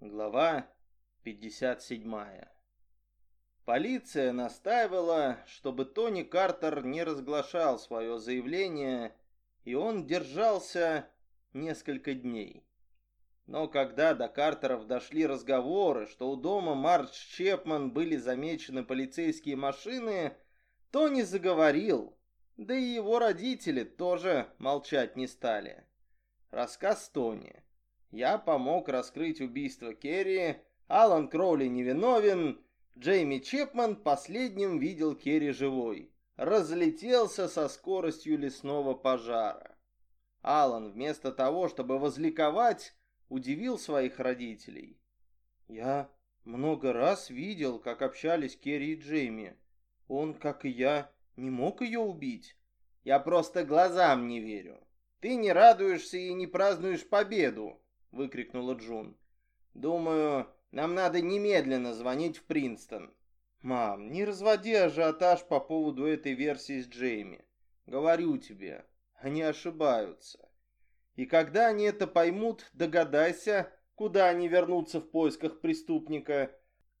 Глава 57. Полиция настаивала, чтобы Тони Картер не разглашал свое заявление, и он держался несколько дней. Но когда до Картеров дошли разговоры, что у дома Мардж Чепман были замечены полицейские машины, Тони заговорил, да и его родители тоже молчать не стали. Рассказ Тони. Я помог раскрыть убийство Керри, Алан Кроули невиновен, Джейми Чепман последним видел Керри живой. Разлетелся со скоростью лесного пожара. Алан вместо того, чтобы возликовать, удивил своих родителей. Я много раз видел, как общались Керри и Джейми. Он, как и я, не мог ее убить. Я просто глазам не верю. Ты не радуешься и не празднуешь победу, выкрикнула Джун. «Думаю, нам надо немедленно звонить в Принстон». «Мам, не разводи ажиотаж по поводу этой версии с Джейми. Говорю тебе, они ошибаются. И когда они это поймут, догадайся, куда они вернутся в поисках преступника»,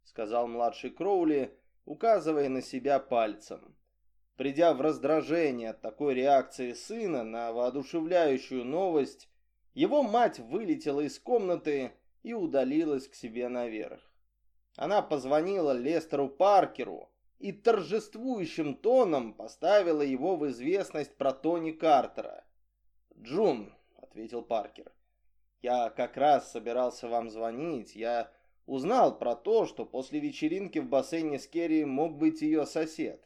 сказал младший Кроули, указывая на себя пальцем. Придя в раздражение от такой реакции сына на воодушевляющую новость, его мать вылетела из комнаты и удалилась к себе наверх. Она позвонила Лестеру Паркеру и торжествующим тоном поставила его в известность про Тони Картера. «Джун», — ответил Паркер, — «я как раз собирался вам звонить. Я узнал про то, что после вечеринки в бассейне с Керри мог быть ее сосед.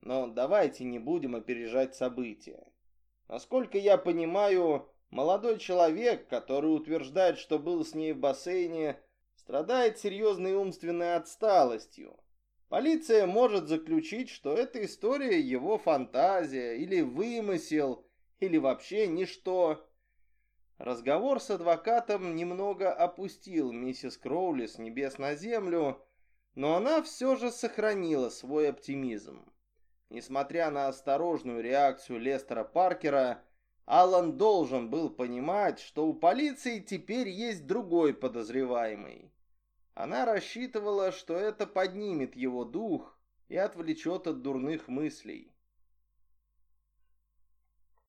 Но давайте не будем опережать события. Насколько я понимаю, Молодой человек, который утверждает, что был с ней в бассейне, страдает серьезной умственной отсталостью. Полиция может заключить, что эта история его фантазия или вымысел, или вообще ничто. Разговор с адвокатом немного опустил миссис Кроули с небес на землю, но она все же сохранила свой оптимизм. Несмотря на осторожную реакцию Лестера Паркера, Алан должен был понимать, что у полиции теперь есть другой подозреваемый. Она рассчитывала, что это поднимет его дух и отвлечет от дурных мыслей.